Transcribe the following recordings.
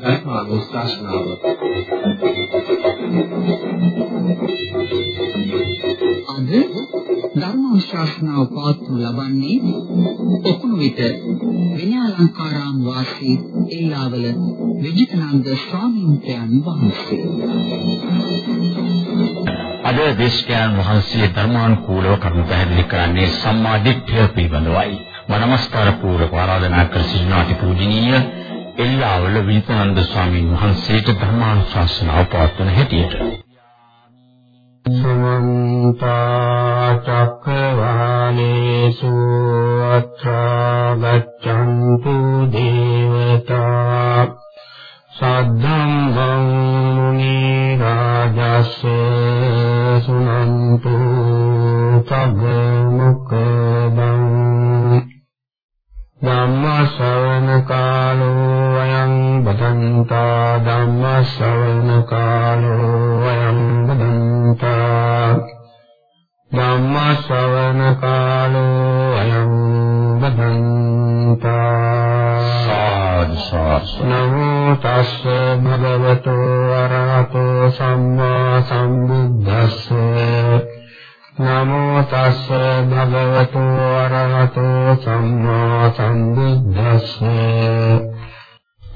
ධර්මානුශාසනාව අද ධර්මානුශාසනාව පවත්වනු ලබන්නේ ඔකුණු විට විනයාලංකාරාම වාසී ඒලාවල විජිතනන්ද ස්වාමීන් වහන්සේ. අද දේශකයන් වහන්සේ ධර්මානුකූලව කරුණු පැහැදිලි කරන්නේ සම්මා දිට්ඨිය පිළිබඳවයි. නමස්කාර පූර්වක ආරාධනා කර සිටිනාටි පූජනීය එල්ලාවල විජිතනන්ද ස්වාමීන් වහන්සේට ධර්මානුශාසනාව පවත්වන හැටියට. සමන්ත චක්කවාලේසු අත්‍රා ගච්ඡන්තු දේවතා සද්ධම්මං මුනි රාජස් සුනන්තු සග්ග මොක්ඛදං ධම්ම ශ්‍රවණ කාලෝ අයං බදන්තා ධම්ම ශ්‍රවණ කාලෝ අයං බදන්තා ධම්ම ශ්‍රවණ කාලෝ නමෝ තස්ස භගවතෝ අරහතෝ සම්මා සම්බුද්දස්ස. නමෝ තස්ස භගවතු අරහතෝ සම්මා සම්බුද්දස්ස.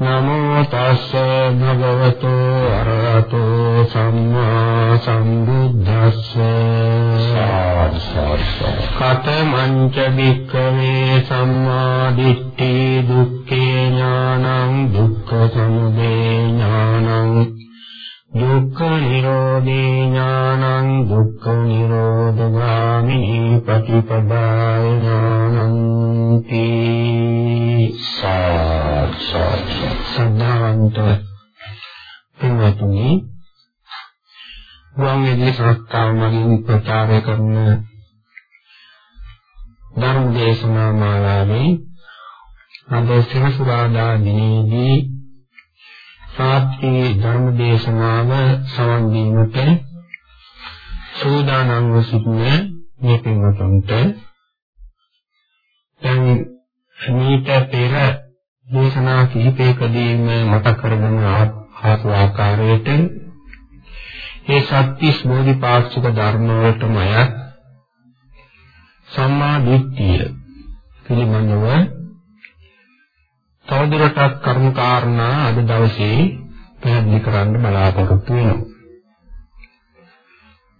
නමෝ තස්ස භගවතු අරහතෝ සම්මා සම්බුද්දස්ස. කතමංච වික්ඛවේ සම්මා දිට්ඨි දුක්ඛේ ඥානං දුක්ඛ සමුදය ඥානං දුක්ඛ නිරෝධේ ඥානං දුක්ඛ නිරෝධගාමිනී පටිපදාය ඥානං සද්ධාන්ත පින්වතුනි වංගෙදී සත්‍තාව මගින් ප්‍රචාරය කරන ධර්ම දේශනා මාලාවේ අද සිරසුරාදා දිනේදී සාත්‍රී ධර්ම දේශනාව සවන් දීමට සූදානම් වූ සිටින මේ පින්වතුන්ට දැන් මීට පෙර දේශනා කිහිපයකදීම මතක් කරගෙන ආපු ආකාරයට මේ සත්‍තිස් බෝධිපාක්ෂික ධර්ම වලටම අයත් සම්මා දිට්ඨිය පිළිබඳව තවදුරටත් කර්ම කාරණා අද දවසේ පැහැදිලි කරන්න බලාපොරොත්තු වෙනවා.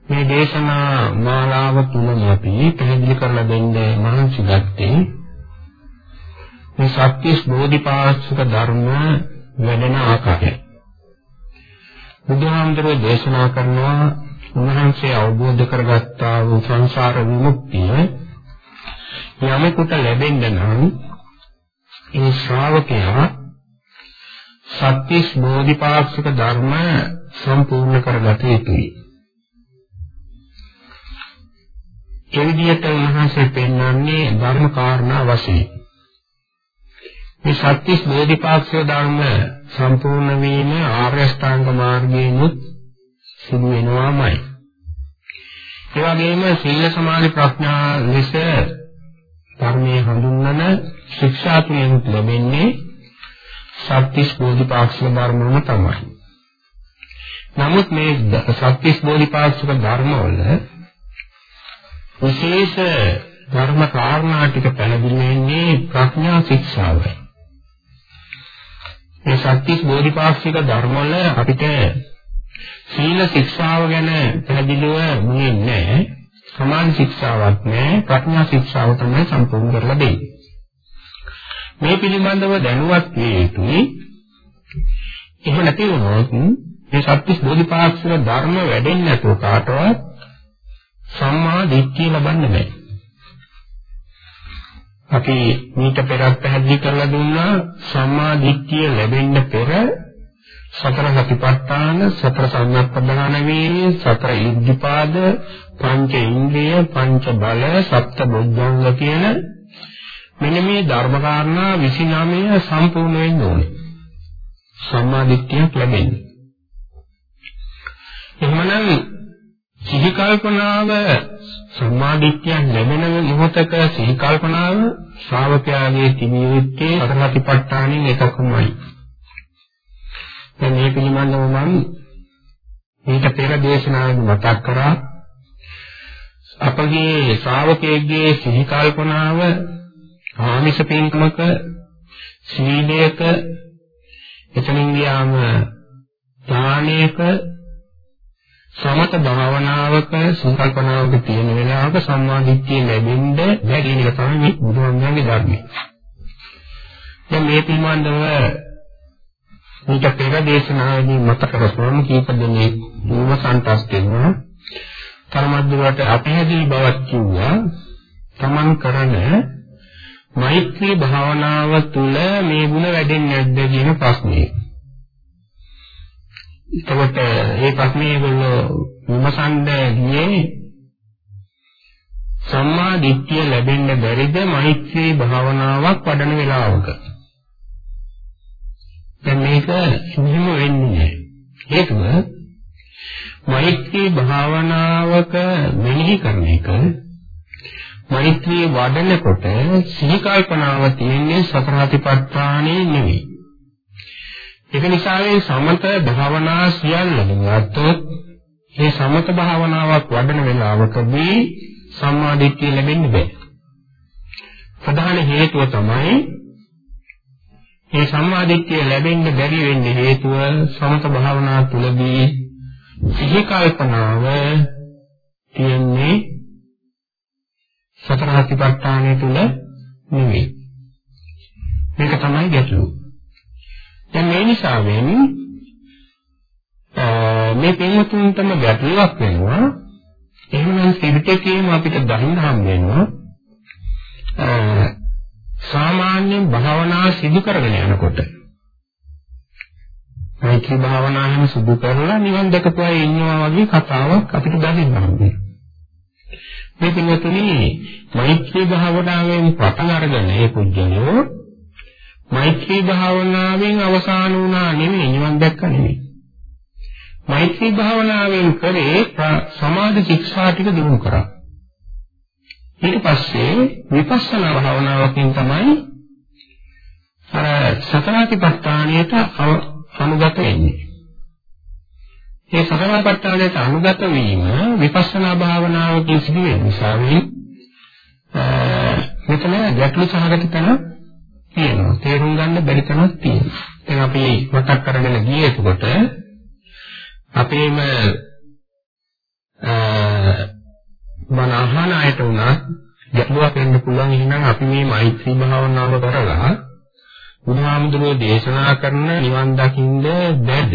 මේ දේශනා මාලාව තුලම අපි පැහැදිලි කරලා දෙන්න මහන්සි ගත්තේ මේ සත්‍යස් බෝධිපාක්ෂික ධර්ම වැඩෙන ආකාරය. බුදුහාමුදුරේ දේශනා කරනවා උන්වහන්සේ අවබෝධ කරගත්තා වූ සංසාර විමුක්තිය යමෙකුට ලැබෙන්න නම් ඒ ශ්‍රාවකයා සත්‍තිස් බෝධිපාක්ෂික ධර්ම සම්පූර්ණ කරගත යුතුයි. ඒ විදිහට උන්වහන්සේ පෙන්වන්නේ ධර්ම කාරණා වශයෙන්. මේ සත්‍තිස් බෝධිපාක්ෂික ධර්ම සම්පූර්ණ වීම ආර්ය අෂ්ටාංග මාර්ගයෙන්ුත් සිදු වෙනවාමයි. ඒ වගේම සීල සමාධි ප්‍රඥා ලෙස ධර්මයේ හඳුන්වන ශික්ෂා තුළින් ලැබෙන්නේ සත්‍තිස් බෝධිපාක්ෂික ධර්මවල තමයි. නමුත් මේ සත්‍තිස් බෝධිපාක්ෂික ධර්මවල විශේෂ ධර්ම කාරණා ටික පැහැදිලි වෙන්නේ ප්‍රඥා ශික්ෂාවයි. මේ සත්‍තිස් බෝධිපාක්ෂික ධර්මවල අපිට සීල ශික්ෂාව ගැන පැහැදිලිව මුලින් නැහැ. සමාන ශික්ෂාවක් නැහැ. ප්‍රඥා ශික්ෂාව තමයි සම්පූර්ණ කරලා දෙන්නේ. මේ පිළිබඳව දැනුවත් විය යුතුයි. එහෙම නැති වුණොත් මේ සත්‍විස් බෝධිපාක්ෂික ධර්ම වැඩෙන්නේ නැතුව කාටවත් සම්මා දිට්ඨිය ලබන්න බෑ. අපි මීට පෙරත් පැහැදිලි කරලා දුන්නා සම්මා දිට්ඨිය ලැබෙන්න පෙර සතර සතිපට්ඨාන සතර සම්‍යක්පදනාන වීර්ය සතර ඉද්ධිපාද පංච ඉන්ද්‍රිය පංච බල සප්ත බුද්ධංග කියන මෙන්න මේ ධර්ම කාරණා 29 සම්පූර්ණ වෙන්න ඕනේ. සම්මා දිට්ඨියක් ලැබෙන්නේ. එහෙමනම් සිහි කල්පනාව සම්මාදිට්ඨිය ලැබෙන මොහොතක සිහි කල්පනාව ශ්‍රාවකයාගේ තිබිය යුත්තේ අරහතිපට්ඨානෙන් එකකමයි. දැන් මේ පිළිබඳව මම ඊට පෙර දේශනාවෙන් මතක් කරා අපගේ ශ්‍රාවකයෙක්ගේ සිහි කල්පනාව ආමිෂ පින්කමක සීලයක එතනින් ගියාම දානයක සමත භාවනාවක සංකල්පනාවක තියෙන වෙලාවක සම්මාදිට්ඨිය ලැබෙන්න බැරි කියන එක තමයි මේ බුදුහන්සේගේ ධර්මය. දැන් මේ පිළිබඳව මේක පෙර දේශනාවේදී මතක කරගන්න කීප දෙනෙක් විමසන්ටස් දෙනවා. තරමද්දුරට අපහැදිලි බවක් කිව්වා. Taman කරන මෛත්‍රී භාවනාව තුළ මේ ಗುಣ වැඩෙන්නේ නැද්ද කියන ප්‍රශ්නේ. එතකොට මේ ප්‍රශ්නේ ඒගොල්ලෝ විමසන්න ගියේ සම්මා දිට්ඨිය ලැබෙන්න බැරිද මෛත්‍රී භාවනාවක් වඩන වෙලාවක. දැන් මේක එහෙම වෙන්නේ නැහැ. හේතුව මෛත්‍රී භාවනාවක මෙනෙහි කරන එක මෛත්‍රී වඩනකොට සිහි කල්පනාව තියෙන්නේ සතරාතිපට්ඨානේ නෙවෙයි. ඒක නිසා මේ සමත භාවනා සියල්ලම අත්තොත් මේ සමත භාවනාවක් වඩන වෙලාවකදී සම්මාදිට්ඨිය ලැබෙන්න බෑ. ප්‍රධාන හේතුව තමයි මේ සම්මාදිට්ඨිය ලැබෙන්න බැරි වෙන්නේ හේතුව සමත භාවනා තුළදී සිහි කල්පනාව තියෙන්නේ සතර හතිපට්ඨානය තුල නෙවෙයි. මේක තමයි ගැටලුව. දැන් මේ නිසාවෙන් මේ පින්වතුන්ටම ගැටලුවක් වෙනවා. එහෙනම් ත්‍රිපිටකයේම අපිට දකින්න හම් වෙනවා. සාමාන්‍යයෙන් භාවනා සිදු කරගෙන යනකොට මෛත්‍රී භාවනාවෙන් සිදු කරලා නිවන් දැකපු අය ඉන්නවා වගේ කතාවක් අපිට දකින්න හම් වෙනවා. මේ පින්වතුනි මෛත්‍රී භාවනාවෙන් පටන් අරගෙන ඒ පුජ්‍යලෝ මෛත්‍රී භාවනාවෙන් අවසාන වුණා නෙමෙයි නිවන් දැක්ක නෙමෙයි. මෛත්‍රී භාවනාවෙන් කරේ සමාධි ශික්ෂා ටික දිනු කරා. ඊට පස්සේ විපස්සනා භාවනාවකින් තමයි අර සතරාතිපට්ඨානයට අනුගත වෙන්නේ. ඒ සතරාතිපට්ඨානයට අනුගත වීම විපස්සනා භාවනාවකින් සිදු වෙන නිසා මෙතන ගැටලු සහගත තැන තියෙනවා. තේරුම් ගන්න බැරි තැනක් තියෙනවා. දැන් අපි මතක් කරගෙන ගියේ එතකොට අපේම මන අහන අයට උනත් ගැටලුවක් වෙන්න පුළුවන් එහෙනම් අපි මේ මෛත්‍රී භාවනාව කරලා බුදුහාමුදුරුවෝ දේශනා කරන නිවන් දකින්න බැද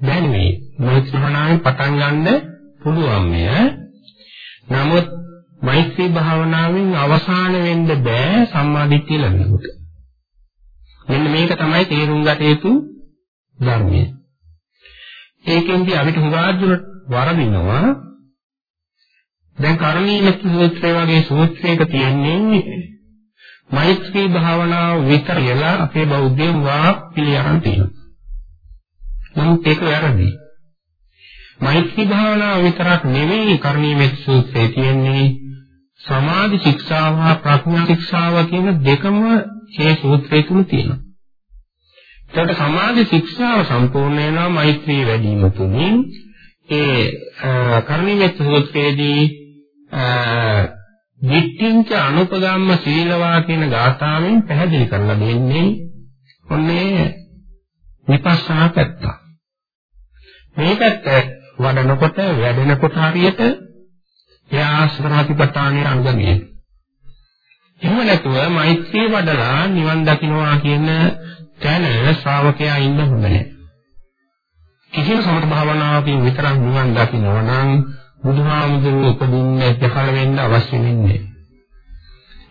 බැන්නේ මෛත්‍රී භාවනාවෙන් පටන් ගන්න පුළුවන් මෙය නමුත් මෛත්‍රී භාවනාවෙන් අවසාන වෙන්න බෑ සම්මාදිට්ඨිය ලැබෙනකොට. මෙන්න මේක තමයි තේරුම් ගත යුතු ධර්මය. ඒකෙන්දී අපිට හුඟාදුරට වරදිනවා. දැන් කර්මීය සූත්‍රය වගේ සූත්‍රයක තියෙන්නේ මෛත්‍රී භාවනාව විතරලා අපේ බෞද්ධයන් වා පිළියරන් තියෙනවා. නමුත් ඒක වැරදි. මෛත්‍රී භාවනාව විතරක් නෙවෙයි කර්මීය සූත්‍රයේ තියෙන්නේ සමාධි ශික්ෂාව හා ප්‍රඥා ශික්ෂාව කියන දෙකම මේ සූත්‍රය තුල තියෙනවා. ඒකට සමාධි ශික්ෂාව සම්පූර්ණ වෙනවා මෛත්‍රී වැඩිම තුලින් ඒ කර්ණීය සූත්‍රයේදී විත්තිංච අනුපගම්ම සීලවා කියන ගාථාවෙන් පැහැදිලි කරලා දෙන්නේ ඔන්නේ විපස්සනා පැත්ත. මේ පැත්ත වඩනකොට වැඩෙනකොට හරියට එයා සතරාතිපට්ඨානයේ අනුගමනය. එහෙම නැතුව මෛත්‍රී වඩලා නිවන් දකින්නවා කියන තැන ශ්‍රාවකයා ඉන්න හොඳ නැහැ. කිසිම සමත භාවනාවකින් විතරක් නිවන් දකින්නවා නම් බුදුහාමුදුරුවෝ උපදින්නේ පහළ වෙන්න අවශ්‍ය වෙන්නේ.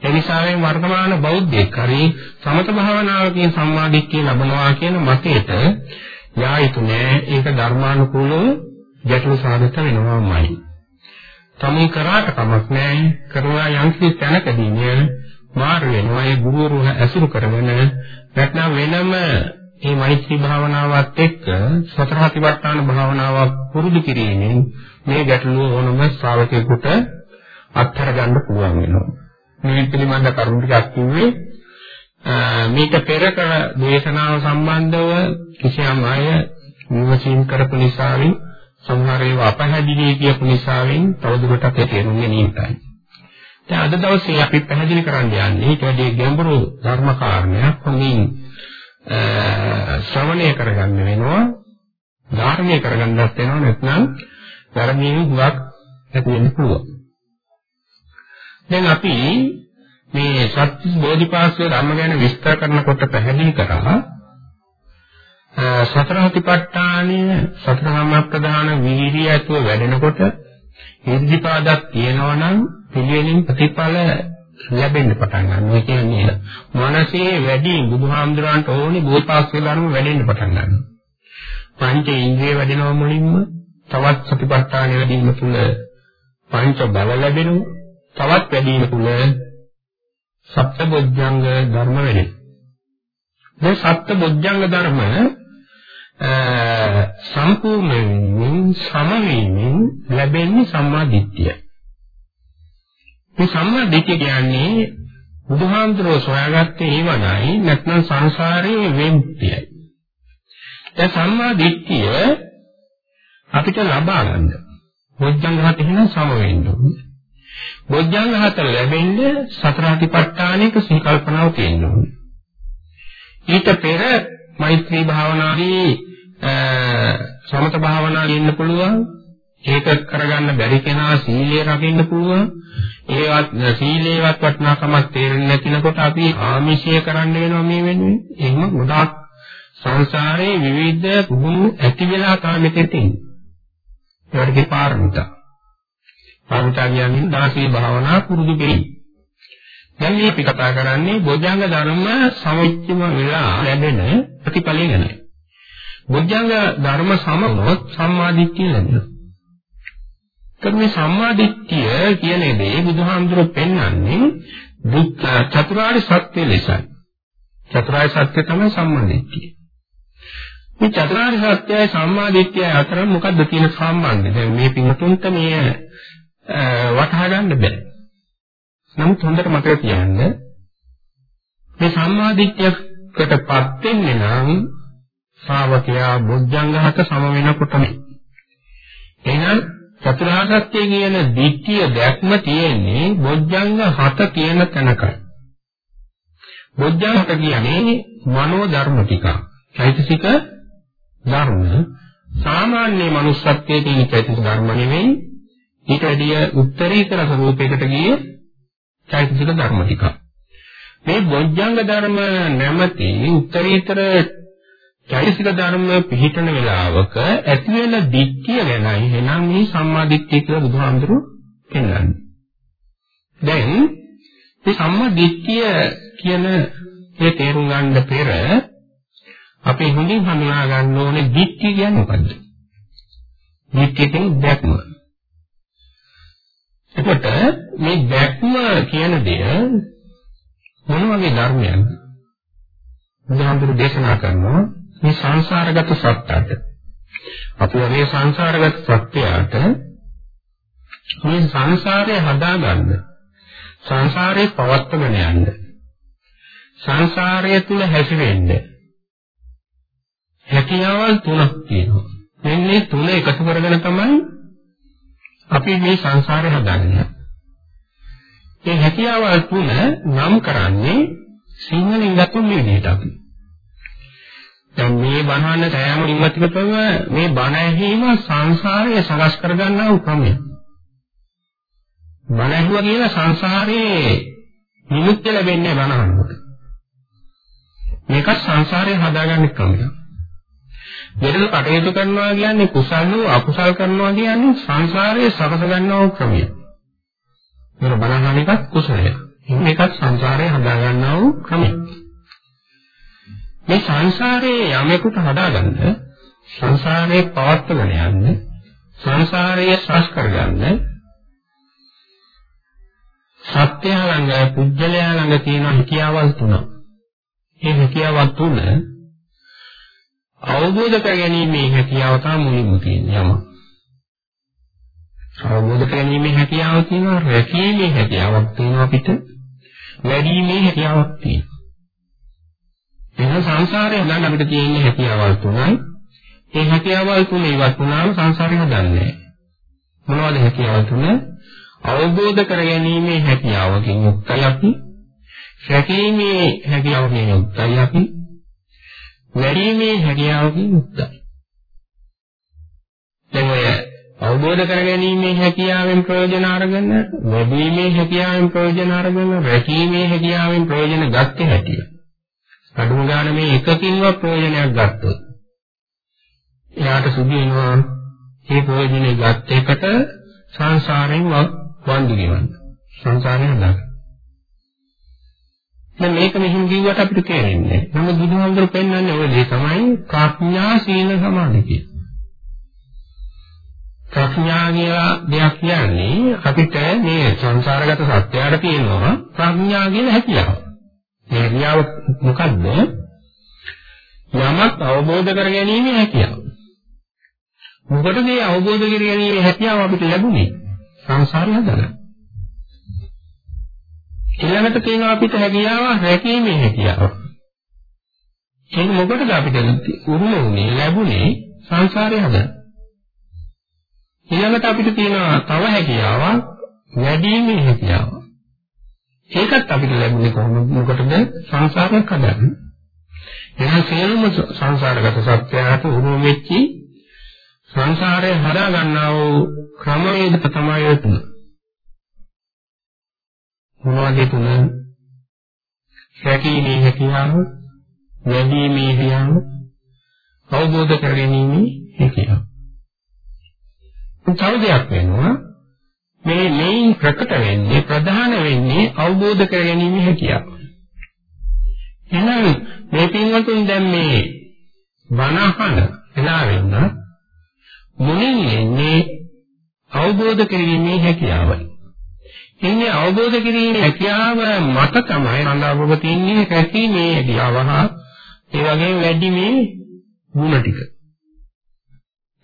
ඒ නිසා මේ වර්තමාන බෞද්ධයෙක් හරි සමත භාවනාවකින් සම්මාදිට්ඨිය ලබනවා කියන මතයට යා යුතු නෑ. ඒක ධර්මානුකූලව ගැටළු සාධක වෙනවාමයි. තමන් කරාට කමක් නැහැ කරලා යම්කිසි තැනකදී නේ මාරු වෙනවා ඒ ගුරුවරු ඇසුරු කරගෙන නැත්නම් වෙනම මේ මෛත්‍රී භාවනාවත් එක්ක සතර හතිවට්ටාන භාවනාවක් පුරුදු කිරීමෙන් මේ ගැටලුව ඕනම ශ්‍රාවකයෙකුට අත්හැර ගන්න පුළුවන් වෙනවා. මේ පිළිබඳ කරුණු ටිකක් කිව්වේ මේක පෙර කර දේශනාව සම්බන්ධව කිසියම් අය විමසීම් කරපු නිසාවෙන් සමහර ඒවා අපහැදිලි කියපු නිසාවෙන් තවදුරටත් ඒ තේරුම් ගැනීමටයි. දැන් අද දවසේ අපි පැහැදිලි කරන්න යන්නේ ඊට වැඩි ගැඹුරු ධර්ම කාරණයක් හොඳින් ශ්‍රවණය කරගන්න වෙනවා ධාරණය කරගන්නත් වෙනවා නැත්නම් ධර්මයෙන් හුඟක් ඇති වෙන්න පුළුවන්. දැන් අපි මේ සත්‍ය බෝධිපාක්ෂික ධර්ම ගැන විස්තර කරනකොට පැහැදිලි කරා සතර හතිපට්ඨානය සතර සම්ප්‍රදාන වීර්යය ඇතුව වැඩෙනකොට ඉර්ධිපාදක් තියෙනවා නම් පිළිවෙලින් ප්‍රතිඵල ලැබෙන්න පටන් ගන්නවා. ඒ කියන්නේ මනසේ වැඩි බුදුහාමුදුරන්ට ඕනේ බෝධිපාක්ෂික ධර්ම වැඩෙන්න පටන් ගන්නවා. පංච ඉන්ද්‍රිය වැඩෙනවා මුලින්ම තවත් සතිපට්ඨාන වැඩිම තුල පංච බල ලැබෙනවා. තවත් වැඩිම තුල සප්තබොධ්‍යංග ධර්ම වැඩෙනවා. මේ සප්තබොධ්‍යංග ධර්ම සම්පූර්ණ වීමෙන් සම වීමෙන් ලැබෙන්නේ සම්මා දිට්ඨිය. මේ සම්මා දිට්ඨිය කියන්නේ බුදුහාමුදුරුවෝ සොයාගත්තේ ඒවනයි නැත්නම් සංසාරයේ වෙන්තියයි. දැන් සම්මා දිට්ඨිය අපිට ලබා ගන්න. බොජ්ජංග හත එහෙනම් සම වෙන්න ඕනේ. බොජ්ජංග හතර ලැබෙන්නේ සතර අතිපට්ඨානයක සිහි කල්පනාව තියෙන්න ඕනේ. ඊට පෙර මෛත්‍රී භාවනාවේ සමත භාවනාවේ ඉන්න පුළුවන්. ඒක කරගන්න බැරි කෙනා සීලය රකින්න පුළුවන්. ඒවත් සීලේවත් වටිනාකමක් තේරෙන්නේ නැතිනකොට අපි ආමිෂය කරන්න වෙනවා මේ වෙනුවෙන්. එහෙම ගොඩාක් සංසාරේ විවිධ පුහුණු ඇති වෙලා තමයි මෙතෙන් තියෙන්නේ. ඒකට පාරමිතා. පාරමිතා කියන්නේ දාසී භාවනා පුරුදු කිරීම. දැන් මේ අපි කතා කරන්නේ බොජ්ජංග ධර්ම සමච්චම වෙලා ලැබෙන ප්‍රතිඵලය ගැනයි. බොජ්ජංග ධර්ම සමනොත් සම්මාදිට්ඨිය ලැබෙනවා. ඒත් මේ සම්මාදිට්ඨිය කියන දේ බුදුහාමුදුරුවෝ පෙන්වන්නේ දුක්ඛ චතුරාර්ය සත්‍ය ලෙසයි. චතුරාර්ය සත්‍ය තමයි සම්මාදිට්ඨිය. මේ චතුරාර්ය සත්‍යයි සම්මාදිට්ඨිය අතර මොකද්ද තියෙන සම්බන්ධය? දැන් මේ පිටුන්ට මේ වටහා ගන්න බෑ. නමුත් හොඳට මතක තියාගන්න මේ සම්මාදිට්ඨියකටපත් වෙන්නේ නම් ශ්‍රාවකයා බොජ්ජංගහත සම වෙනකොටම එහෙනම් චතුරාර්ය සත්‍ය කියන දිට්ඨිය දැක්ම තියෙන්නේ බොජ්ජංග හත කියන තැනකයි. බොජ්ජංග කියන්නේ මනෝ ධර්ම ටික. චෛතසික ධර්ම සාමාන්‍ය මනුස්සත්වයේ තියෙන චෛතසික ධර්ම නෙවෙයි ඊට වැඩිය උත්තරීතර ස්වરૂපයකට ගියේ චෛතසික ධර්ම ටික. මේ බොජ්ජංග ධර්ම නැමැති උත්තරීතර චෛතසික ධර්ම පිළිටන වේලාවක ඇති වෙන දික්කිය ගැනයි එහෙනම් මේ සම්මා දික්කිය කියලා බුදුහාමුදුරුවෝ පෙන්වන්නේ. දැන් මේ සම්මා දික්කිය කියන ඒ තේරුම් ගන්න පෙර අපි හොඳින් හඳුනා ගන්න ඕනේ දික්කිය කියන්නේ මොකද්ද? දික්කිය කියන්නේ දැක්ම. එතකොට මේ දැක්ම කියන දෙය මොන වගේ ධර්මයක්ද? බුදුහාමුදුරුවෝ දේශනා කරනවා මේ සංසාරගත සත්‍යයට අපි මේ සංසාරගත සත්‍යයට මේ සංසාරය හදාගන්න සංසාරේ පවත්වගෙන යන්න සංසාරය තුල හැසිරෙන්න හැකියාවල් තුනක් තියෙනවා මෙන්න මේ තුන එකතු කරගෙන තමයි අපි මේ සංසාරය හදාගන්නේ මේ හැකියාවල් තුන නම් කරන්නේ සිංහලෙන් ගත්තොත් මේ විදිහට අපි දැන් මේ බණහන්න සෑම ඉන්නතිකතම මේ බණ ඇහිම සංසාරය සකස් කරගන්නා වූ ක්‍රමය. බණ ඇහුවා කියලා සංසාරේ නිමුක්තිය ලැබෙන්නේ බණහන්නකොට. මේක සංසාරය හදාගන්න ක්‍රමයක්. මෙතන කටයුතු කරනවා කියන්නේ කුසල් වූ අකුසල් කරනවා කියන්නේ සංසාරයේ සකස ගන්නා වූ ක්‍රමය. මෙතන බණහන එකත් කුසලයක්. මේකත් සංසාරයේ හදාගන්නා වූ ක්‍රමයක්. මේ සංසාරයේ යමෙකුට හදාගන්න සංසාරයේ පවත්වගෙන යන්න සංසාරයේ සාස් කරගන්න සත්‍ය ළඟ පුජ්‍යලයා ළඟ තියෙන හැකියාවල් තුනක්. මේ හැකියාවල් තුන අවබෝධ කර ගැනීමේ හැකියාව තමයි මුලින්ම තියෙන්නේ යම. අවබෝධ කරගැනීමේ හැකියාව තියෙනවා, රැකීමේ හැකියාවක් තියෙනවා අපිට. වැඩිීමේ හැකියාවක් තියෙනවා. එහෙනම් සංසාරේ හදන්න අපිට තියෙන හැකියාවල් තුනයි. ඒ හැකියාවල් තුන ඉවත් වුණාම සංසාරේ හදන්නේ මොනවද හැකියාවල් තුන? අවබෝධ කරගැනීමේ හැකියාවකින් යුක්තයි අපි. රැකීමේ හැකියාවකින් යුක්තයි අපි. වැඩිීමේ හැකියාවකින් යුක්තයි. දැන් ඔය අවබෝධ කරගැනීමේ හැකියාවෙන් ප්‍රයෝජන අරගෙන, වැඩිීමේ හැකියාවෙන් ප්‍රයෝජන අරගෙන, රැකීමේ හැකියාවෙන් ප්‍රයෝජන ගත්තේ හැටිය. අඩුම ගන්න මේ එකකින්වත් ප්‍රයෝජනයක් ගත්තොත් එයාට සුදු වෙනවා මේ ප්‍රයෝජනේ ගත් එකට සංසාරයෙන් වන්දි ගෙවන්න. සංසාරයෙන් හදන්න. දැන් මේක මෙහිම කිව්වට අපිට තේරෙන්නේ නැහැ. නමුත් බුදුහාමුදුරු පෙන්වන්නේ ඔය දේ තමයි ප්‍රඥා සීල සමාධි කියන්නේ. ප්‍රඥා කියලා දෙයක් කියන්නේ අපිට මේ සංසාරගත සත්‍යයට තියෙනවා ප්‍රඥා කියන හැකියාව. මේ හැකියාව මොකද්ද? යමක් අවබෝධ කර ගැනීම හැකියාව. මොකටද මේ අවබෝධ කර ගැනීම හැකියාව අපිට ලැබුණේ? සංසාරය හදලා. ඊළඟට තියෙනවා අපිට හැකියාව රැකීමේ හැකියාව. ඒක මොකටද අපිට උරුම වුණේ ලැබුණේ සංසාරය හදලා. ඊළඟට අපිට තියෙනවා තව හැකියාවක් වැඩිීමේ හැකියාව. ඒකත් අපිට ලැබුණේ කොහොමද? මොකටද? සංසාරයක් හදන්න. එහෙනම් සියලුම සංසාරගත සත්‍යයට උරුම වෙච්චි සංසාරය හදා ගන්නා වූ ක්‍රමවේද තමයි තුන. මොනවද තුන? රැකීමේ හැකියාව, වැඩිීමේ හැකියාව, අවබෝධ කර ගැනීමේ හැකියාව. තව දෙයක් වෙනවා මේ මේ ප්‍රකට වෙන්නේ ප්‍රධාන වෙන්නේ අවබෝධ කර ගැනීම හැකියාව. එහෙනම් මේ පින්වතුන් දැන් මේ වනහන එලා වෙන්න මුලින් එන්නේ අවබෝධ කිරීමේ හැකියාවයි. එන්නේ අවබෝධ කිරීමේ හැකියාව මත තමයි අඳවව තින්නේ රැකීමේ හැකියාව හා ඒ වගේම වැඩි මේ ಗುಣ ටික.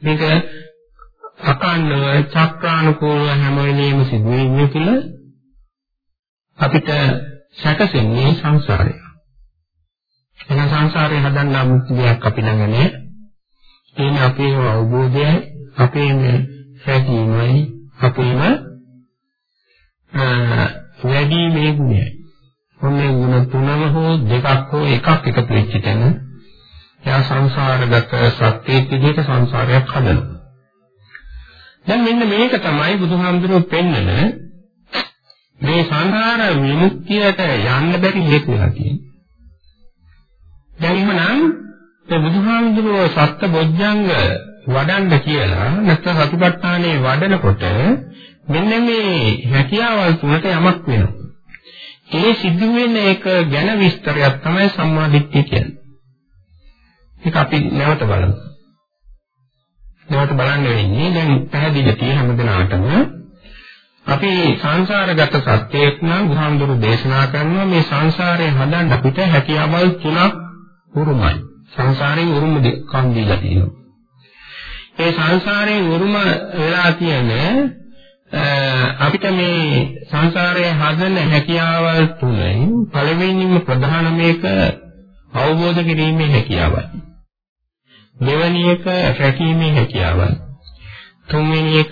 මේක අකණ්ඩව චක්‍රානුකූලව හැම වෙලෙම සිදු වෙන්නේ කියලා අපිට සැකසෙන්නේ සංසාරය. එන සංසාරේ හදන්න අමුතු දෙයක් අපි ළඟ නෑ. එන්නේ අපේ අවබෝධයයි අපේ මේ හැකීමයි අපේම වැඩි මේ ගුණයයි. ඔන්නේ ගුණ තුනම හෝ දෙකක් හෝ එකක් එකතු වෙච්ච තැන එයා සංසාරගත සත්‍යයේ විදිහට සංසාරයක් හදනවා. දැන් මෙන්න මේක තමයි බුදුහාමුදුරුවෝ පෙන්නන මේ සංසාර විමුක්තියට යන්න බැරි හේතු වෙලා තියෙන්නේ. දැන් එහෙනම් මේ බුදුහාමුදුරුවෝ සත්‍ය බොජ්ජංග වඩන්න කියලා නැත්නම් සතිපට්ඨානේ වඩනකොට මෙන්න මේ හැකියාවල් තුනට යමක් වෙනවා. ඒ සිද්ධ වෙන එක ගැන විස්තරයක් තමයි සම්මාදිට්ඨිය කියන්නේ. ඒක අපි නැවත බලමු. නැවත බලන්න වෙන්නේ දැන් පැහැදිලි තියෙන හැමදෙනාටම අපි සංසාරගත සත්‍යයක් නම් බුදුහාමුදුරු දේශනා කරනවා මේ සංසාරය හදන්න අපිට හැකියාවල් තුනක් උරුමයි. සංසාරයෙන් උරුම කම් දීලා තියෙනවා. ඒ සංසාරයෙන් උරුම වෙලා තියෙන අපිට මේ සංසාරයේ හදන හැකියාවල් තුනෙන් පළවෙනිම ප්‍රධාන මේක අවබෝධ කිරීමේ හැකියාවයි. දෙවැනි එක රැකීමේ හැකියාවයි. තුන්වෙනි එක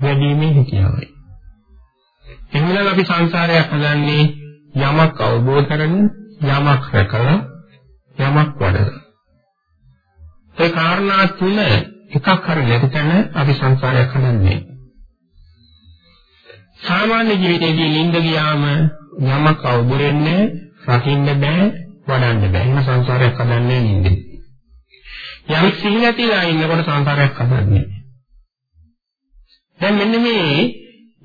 වැඩිීමේ හැකියාවයි. එහෙනම් අපි සංසාරයක් හදන්නේ යමක් අවබෝධ කරගෙන යමක් රැකලා යමක් වඩලා. ඒ කාරණා තුන එකක් හරි නැති තැන අපි සංසාරයක් හදන්නේ. සාමාන්‍ය ජීවිතයේදී නිින්ද ගියාම යමක් අවබෝධ වෙන්නේ රකින්න බෑ වඩන්න බෑ. එහෙනම් සංසාරයක් හදන්නේ නිින්දේ. යමක් සිහි නැතිලා ඉන්නකොට සංසාරයක් හදන්නේ. දැන් මෙන්න මේ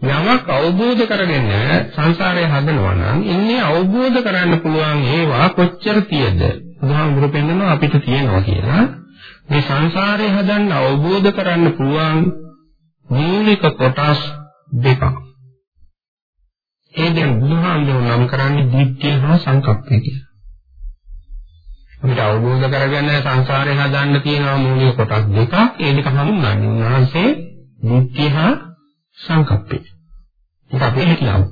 යමක් අවබෝධ කරගෙන සංසාරය හදනවා නම් ඉන්නේ අවබෝධ කරන්න පුළුවන් ඒවා කොච්චර තියද? බුදුහාමුදුරු පෙන්නනවා අපිට තියෙනවා කියලා. මේ සංසාරය හදන්න අවබෝධ කරන්න පුළුවන් මූලික කොටස් දෙකක්. ඒ දැන් බුදුහාමුදුරු නම් කරන්නේ දිට්ඨිය හා සංකප්පය කියලා. අපිට අවබෝධ කරගන්න සංසාරේ හදන්න තියෙන මූලික කොටස් දෙකක්. ඒ දෙක හඳුන්වන්නේ උන්වහන්සේ දිට්ඨිය හා සංකප්පේ. ඒක අපේ හැකියාව.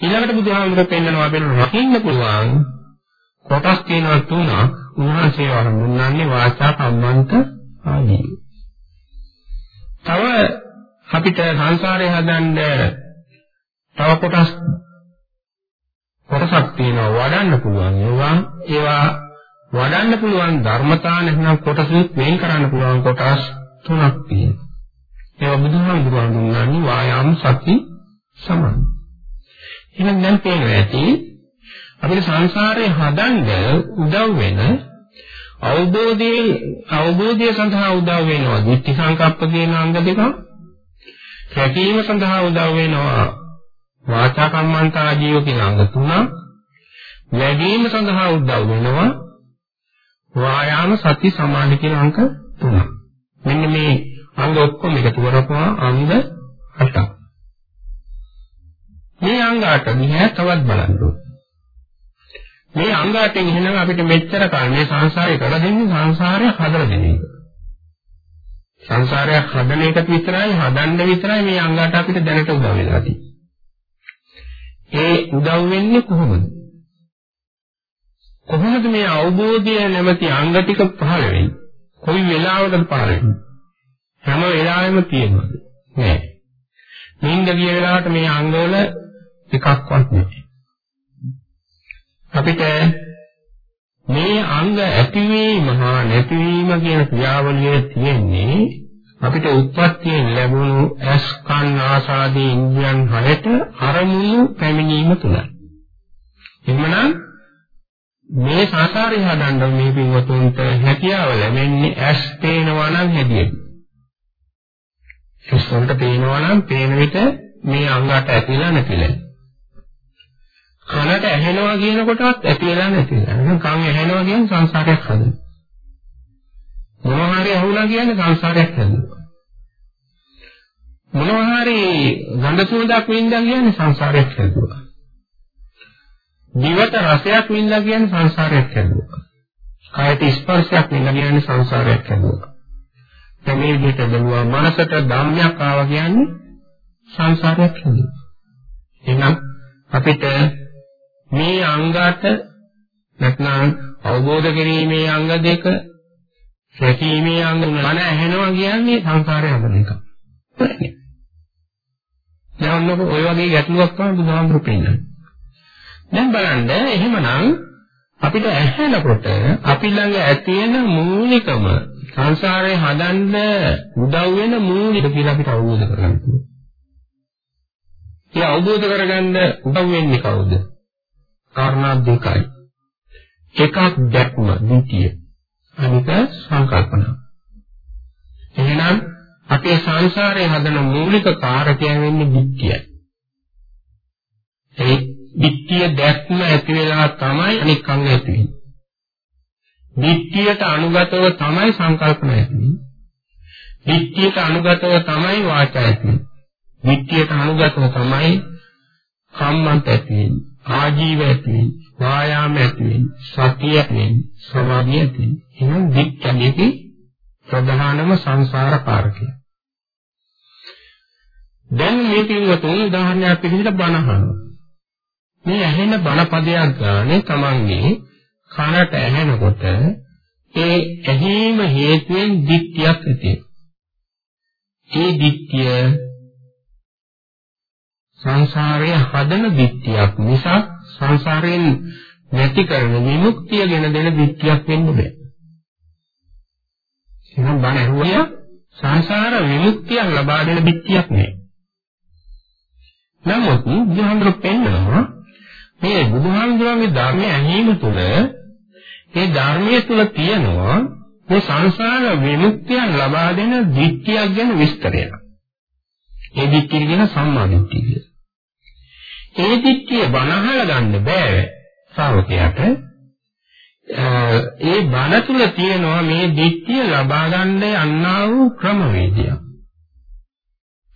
ඊළඟට බුදුහාමුදුරුවෝ පෙන්නනවා අපෙන් රකින්න පුළුවන් කොටස් තියෙනවා තුනක් උන්වහන්සේ වරඳුන්නාන්නේ වාචා කම්මන්ත ආදී. තව අපිට සංසාරේ හදන්න තව කොටස් කොටසක් තියෙනවා වඩන්න පුළුවන් ඒවා ඒවා වඩන්න පුළුවන් ධර්මතා නැත්නම් කොටසුත් වෙන් කරන්න පුළුවන් කොටස් තුනක් තියෙනවා. ඒවා බුදුහාමුදුරුවෝ දුන්නානි වායාම සති සමාධි. එහෙනම් දැන් පේනවා ඇති අපිට සංසාරේ හදන්න උදව් වෙන අවබෝධයේ අවබෝධය සඳහා උදව් වෙනවා. ditthi සංකප්ප කියන අංග දෙක. රැකීම සඳහා උදව් වෙනවා. වාචා කම්මන්ත ආජීව කියන අංග තුනක්. වැඩිම සඳහා උදව් වෙනවා. වායාම සති සමාධි කියන අංක තුනක්. මෙන්න මේ අංග ඔක්කොම එකතු කරපුවා අංග 8ක්. මේ අංග 8 දිහා තවත් බලන්න ඕනේ. මේ අංග 8න් එහෙනම් අපිට මෙච්චර කාල මේ සංසාරේ කරලා දෙන්නේ සංසාරය හදලා දෙන එක. සංසාරයක් හදන එක විතරයි හදන්න විතරයි මේ අංග 8 අපිට දැනට උදව් වෙලා තියෙන්නේ. ඒ උදව් වෙන්නේ කොහොමද? කොහොමද මේ අවබෝධය නැමැති අංග ටික පහළ වෙන්නේ? කොයි වෙලාවකද පහළ වෙන්නේ? හැම වෙලාවෙම තියෙනවද? නෑ. නිින්ද ගිය වෙලාවට මේ අංගවල එකක්වත් නෑ. අපිට මේ අංග ඇතිවීම හා නැතිවීම කියන ක්‍රියාවලිය තියෙන්නේ අපිට උත්පත්තියෙන් ලැබුණු ඇස් කන් ආසාදී ඉන්ද්‍රියන් හයට අරමුණු පැමිණීම තුලයි. එhmenan මේ සංසාරේ හදන්න මේ පින්වතුන්ට හැකියාව ලැබෙන්නේ ඇස් පේනවා නම් හැදියෙන්නේ. ඇස් වලට පේනවා නම් පේන විට මේ අංගات ඇතිලා නැතිලා. කනට ඇහෙනවා කියන කොටවත් ඇති වෙලා නැති වෙලා. එහෙනම් කන් ඇහෙනවා කියන්නේ සංසාරයක් හදන. මොනවා හරි ඇහුණා කියන්නේ සංසාරයක් හදනවා. මොනවා හරි ගඳ සුවඳක් වින්දා කියන්නේ සංසාරයක් හදනවා. දිවට රසයක් වින්දා කියන්නේ සංසාරයක් හදනවා. කායට ස්පර්ශයක් වින්දා කියන්නේ සංසාරයක් හදනවා. දැන් මේ විදිහට බලුවා මනසට ධම්මයක් ආවා කියන්නේ සංසාරයක් හදනවා. එහෙනම් අපිට මේ අංගات නැත්නම් අවබෝධ කිරීමේ අංග දෙක සැකීමේ අංග මන ඇහෙනවා කියන්නේ සංසාරය හදන එක. දැන් ඔය වගේ ගැටලුවක් තමයි බුදුහාමුදුරු පෙන්නන්නේ. දැන් බලන්න එහෙමනම් අපිට ඇහෙනකොට අපි ළඟ ඇති වෙන මූලිකම සංසාරේ හදන්න උදව් වෙන මූලික කියලා අපිට අවබෝධ කරගන්න ඕනේ. ඒ අවබෝධ කරගන්න උදව් වෙන්නේ කවුද? කාරණා දෙකයි. එකක් දැක්ම ද්විතීය. අනික සංකල්පන. එහෙනම් අපේ සංසාරයේ හදන මූලික කාරකයන් වෙන්නේ දික්තියයි. ඒ දික්තිය දැක්ම ඇති වෙලා තමයි අනික් අංග ඇති වෙන්නේ. දික්තියට අනුගතව තමයි සංකල්පන ඇති වෙන්නේ. දික්තියට අනුගතව තමයි වාචා ඇති වෙන්නේ. දික්තියට අනුගතව තමයි කම්මන්ත ඇති වෙන්නේ. ආජීව ඇති වෙන්නේ, වායාම ඇති වෙන්නේ, සතිය ඇති වෙන්නේ, සමාධිය ඇති වෙන්නේ. එහෙනම් දික්කණේකි ප්‍රධානම සංසාර කාරකය. දැන් මේ පිළිවෙතුන් උදාහරණයක් විදිහට බණ අහනවා. මේ ඇහෙන බණ පදයක් ගානේ තමන්ගේ කනට ඇහෙනකොට ඒ ඇහිම හේතුවෙන් දික්තියක් ඇති වෙනවා. ඒ දික්තිය සංසාරයේ හදන දිට්ඨියක් නිසා සංසාරයෙන් නැති කරන විමුක්තිය ගැන දෙන දිට්ඨියක් වෙන්න බෑ. එහෙනම් බණ ඇහුවා සංසාර විමුක්තිය ලබා දෙන දිට්ඨියක් නෑ. නමුත් බුදුහාමුදුරු පෙන්නනවා මේ බුදුහාමුදුරන්ගේ ධර්මය ඇහිම තුළ ඒ ධර්මයේ තුල තියෙනවා මේ සංසාර විමුක්තිය ලබා දෙන දිට්ඨියක් ගැන විස්තරයක්. ඒ දිට්ඨිය කියන සම්මා දිට්ඨිය කියලා. ඒ දිට්ඨිය බනහල ගන්න බෑ ශ්‍රාවකයාට. ඒ බන තුල තියෙනවා මේ දිට්ඨිය ලබා ගන්න යන්නා වූ ක්‍රමවේදය.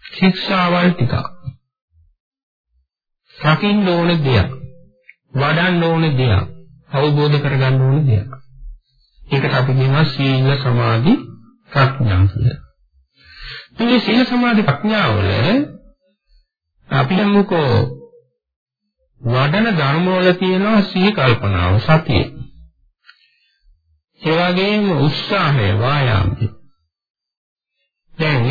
ශික්ෂාවල් ටික. රකින්න ඕන දෙයක්. වඩන්න ඕන දෙයක්. අවබෝධ කරගන්න ඕන දෙයක්. ඒකට අපි කියනවා සීල සමාධි ප්‍රඥා කියලා. මේ සීල සමාධි ප්‍රඥාවල අපි හිතමුකෝ වඩන ධර්ම වල තියෙනවා සී කල්පනාව සතිය. ඒ වගේම උත්සාහය වායාමය. දැන්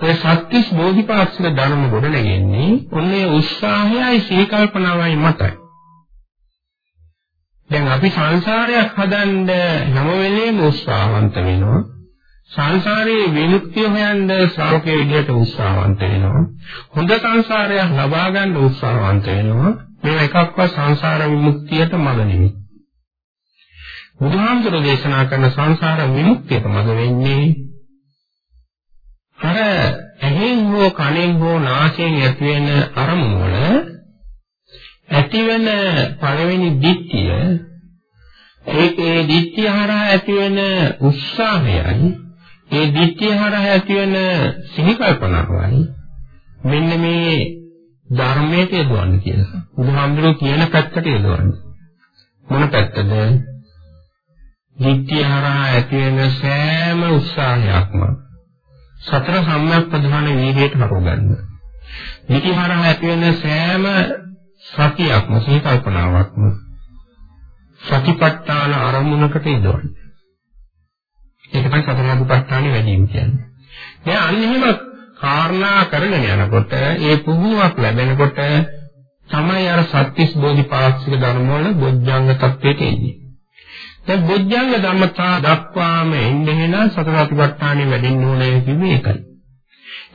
ඒ සත්‍විස් බෝධිපාක්ෂික ධර්ම ගොඩනගෙන්නේ ඔන්නේ උත්සාහයයි සී කල්පනාවයි මතයි. දැන් අපි සංසාරයක් හදන්න හැම වෙලේම උත්සාහවන්ත වෙනවා. සංසාරයේ විමුක්තිය හොයන්න ශ්‍රාවකයේ විදිහට උත්සාහවන්ත වෙනවා. හොඳ සංසාරයක් ලබා ගන්න උත්සාහවන්ත වෙනවා. මේ එකක්වත් සංසාර විමුක්තියට මඟ නෙමෙයි. බුදුහාමුදුරෝ දේශනා කරන සංසාර විමුක්තියට මඟ වෙන්නේ අර ඇහෙන් හෝ කනෙන් හෝ නාසයෙන් ඇතිවෙන අරමුණ වල ඇතිවෙන පළවෙනි දිට්ඨිය ඒකේ දිට්ඨිය හරහා ඇතිවෙන උත්සාහයයි ඒ දිට්ඨිය හරහා ඇතිවෙන සිහි කල්පනාවයි මෙන්න මේ ධර්මයට යොදවන්න කියලා. බුදුහාමුදුරුවෝ කියන පැත්තට යොදවන්න. මොන පැත්තද? දිට්ඨිය හරහා ඇතිවෙන සෑම උත්සාහයක්ම සතර සම්‍යක් ප්‍රධාන වීර්යයට හරවගන්න. දිට්ඨිය හරහා ඇතිවෙන සෑම සතියක්ම සිහි කල්පනාවක්ම සතිපට්ඨාන අරමුණකට යොදවන්න. ඒක තමයි සතර සතිපට්ඨානෙ වැඩි වීම කියන්නේ. දැන් අන්න එහෙම කාරණා කරගෙන යනකොට ඒ පුහුණුවක් ලැබෙනකොට තමයි අර සත්‍විස් බෝධිපාක්ෂික ධර්ම වල බොජ්ජංග තත්ත්වයට එන්නේ. දැන් බොජ්ජංග ධම්මතා දක්වාම එන්නේ නම් සතර සතිපට්ඨානෙ වැඩෙන්න ඕනේ කිව්වේ ඒකයි.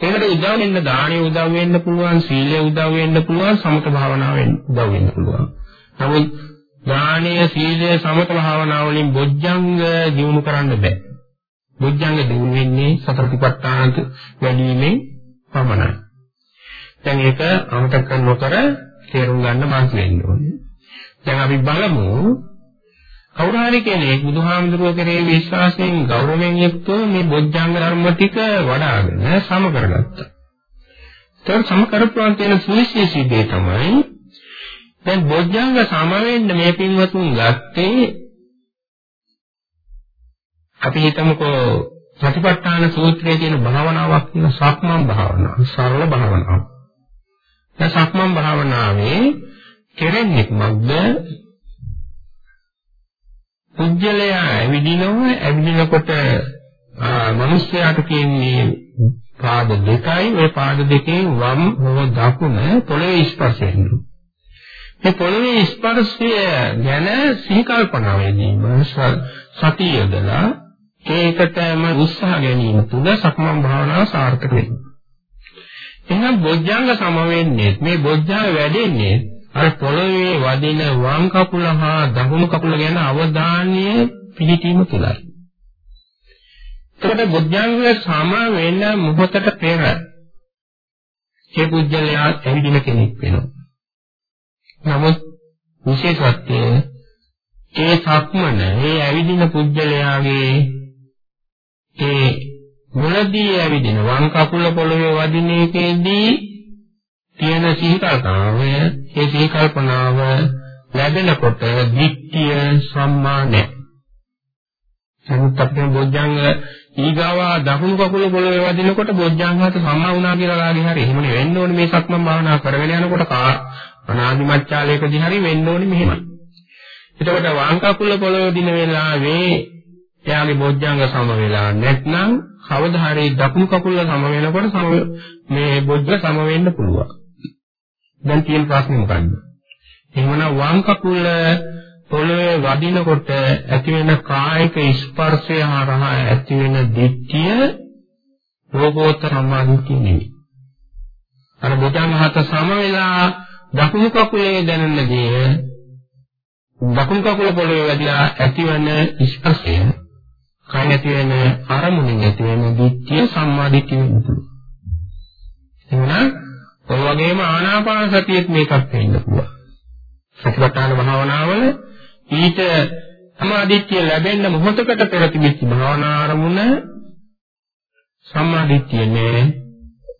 ඒකට උදව් වෙන්න දාණය උදව් වෙන්න පුළුවන්, සීලය උදව් වෙන්න පුළුවන්, සමත භාවනාවෙන් උදව් වෙන්න පුළුවන්. නමුත් දානය, සීලය, සමත භාවනාව වලින් බොජ්ජංග දිනු කරන්න බෑ. බොජ්ජංග දිනු වෙන්නේ සතරතිපට්ඨානත වැඩිමෙන් පමණයි. දැන් ඒක අමතක නොකර තේරුම් ගන්න මාසු වෙන්න ඕනේ. දැන් අපි බලමු කවුරු හරි කෙනෙක් බුදුහාමුදුරුවෝ කෙරේ විශ්වාසයෙන් ගෞරවයෙන් යුක්තව මේ බොජ්ජංග ධර්ම ටික වඩ아가න සම කරගත්තා. ඒතර සම කරපුවාන් තියෙන සුවිශේෂී දේ තමයි දැන් බොජ්ජංග සම වෙන්න මේ පින්වතුන් ගත්තේ අපි හිතමුකෝ සතිපට්ඨාන සූත්‍රයේ තියෙන භාවනාවක් කියන සක්මන් භාවනාව, සරල භාවනාව. දැන් සක්මන් භාවනාවේ කෙරෙන්නේ මොකද්ද? පුජ්‍යලයා ඇවිදිනවා ඇවිදිනකොට මිනිස්යාට කියන්නේ පාද දෙකයි ওই පාද දෙකෙන් වම් හෝ දකුණ පොළවේ ස්පර්ශ වෙනවා. මේ පොළවේ ස්පර්ශය ගැන සිහි කල්පනා වෙනීම සතිය යොදලා ඒකටම උත්සාහ ගැනීම තුල සක්මන් භාවනාව සාර්ථක වෙනවා. එහෙනම් බොජ්ජංග සම වෙන්නේ මේ බොජ්ජංග වැඩෙන්නේ අර පොළවේ වදින වම් කකුල හා දකුණු කකුල ගැන අවධානය පිළිටීම තුලයි. එතකොට බුද්ධංග සම වෙන මොහොතට පෙර ඒ පුජ්‍යලයා ඇවිදින කෙනෙක් වෙනවා. නමුත් විශේෂත්වය ඒ සක්මන ඒ ඇවිදින පුජ්‍යලයාගේ ඒ මුලදී ඇවිදින වම් කකුල පොළවේ වදින එකේදී තියෙන සීකල්පනාවය ඒ සීකල්පනාව ලැබෙනකොට ධිට්ඨිය සම්මා නැහැ. නමුත් අපේ බොජ්ජංග ඊගාව දකුණු කකුල පොළවේ වදිනකොට බොජ්ජංගහත සම්මා වුණා කියලා ලාගේ හරි එහෙමනේ වෙන්න ඕනේ මේ සක්මන් භාවනා කරගෙන යනකොට අනාදිමච්ඡාලයකදී හරි වෙන්න ඕනේ මෙහෙමයි. එතකොට වම් කකුල පොළවේ දින වෙලාවේ එයාගේ බොජ්ජංග සම වෙලා නැත්නම් කවදා හරි දකුණු කකුල සම වෙනකොට සම මේ බොජ්ජ සම වෙන්න පුළුවන්. දැන් තියෙන ප්‍රශ්නේ මොකක්ද? එහෙමනම් වම් කකුල පොළවේ වදිනකොට ඇතිවෙන කායික ස්පර්ශය හරහා ඇතිවෙන දිට්ඨිය රෝගෝත්තර සම්මාදිට්ඨිය නෙවෙයි. අර බොජං හත සම වෙලා දකුණු කකුලේ දැනෙන දේ දකුණු කකුල පොළවේ වැදිලා ඇතිවන ස්පර්ශය කය ඇතිවෙන අරමුණෙන් ඇතිවෙන දිට්ඨිය සම්මාදිට්ඨිය වෙන්න පුළුවන්. එහෙනම් ඔය වගේම ආනාපාන සතියෙත් මේකක් වෙන්න පුළුවන්. සතිපට්ඨාන භාවනාවල ඊට සමාධිත්‍ය ලැබෙන්න මොහොතකට පෙර තිබිච්ච භාවනා ආරමුණ සම්මාදිට්ඨිය නේ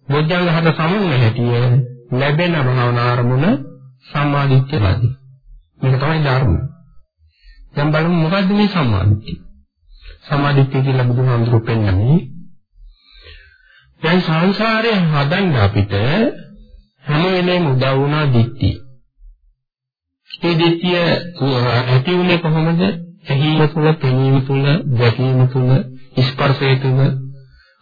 බොජ්ජංග හද සමුන හැටිය ලැබෙන භාවනා ආරමුණ සම්මාදිට්ඨියයි මේක තමයි ධර්ම දැන් බලමු මොකද්ද මේ සම්මාදිට්ඨිය සම්මාදිට්ඨිය කියලා බුදුහාමුදුරුවෝ පෙන්නන්නේ දැන් සංසාරේ හදන්න අපිට හැම වෙලේම උදව් වුණා දිට්ඨිය. ඒ දිට්ඨිය ඇති උනේ කොහොමද? ඇහිම තුල, පෙනීම තුල, දැකීම තුල, ස්පර්ශය තුල,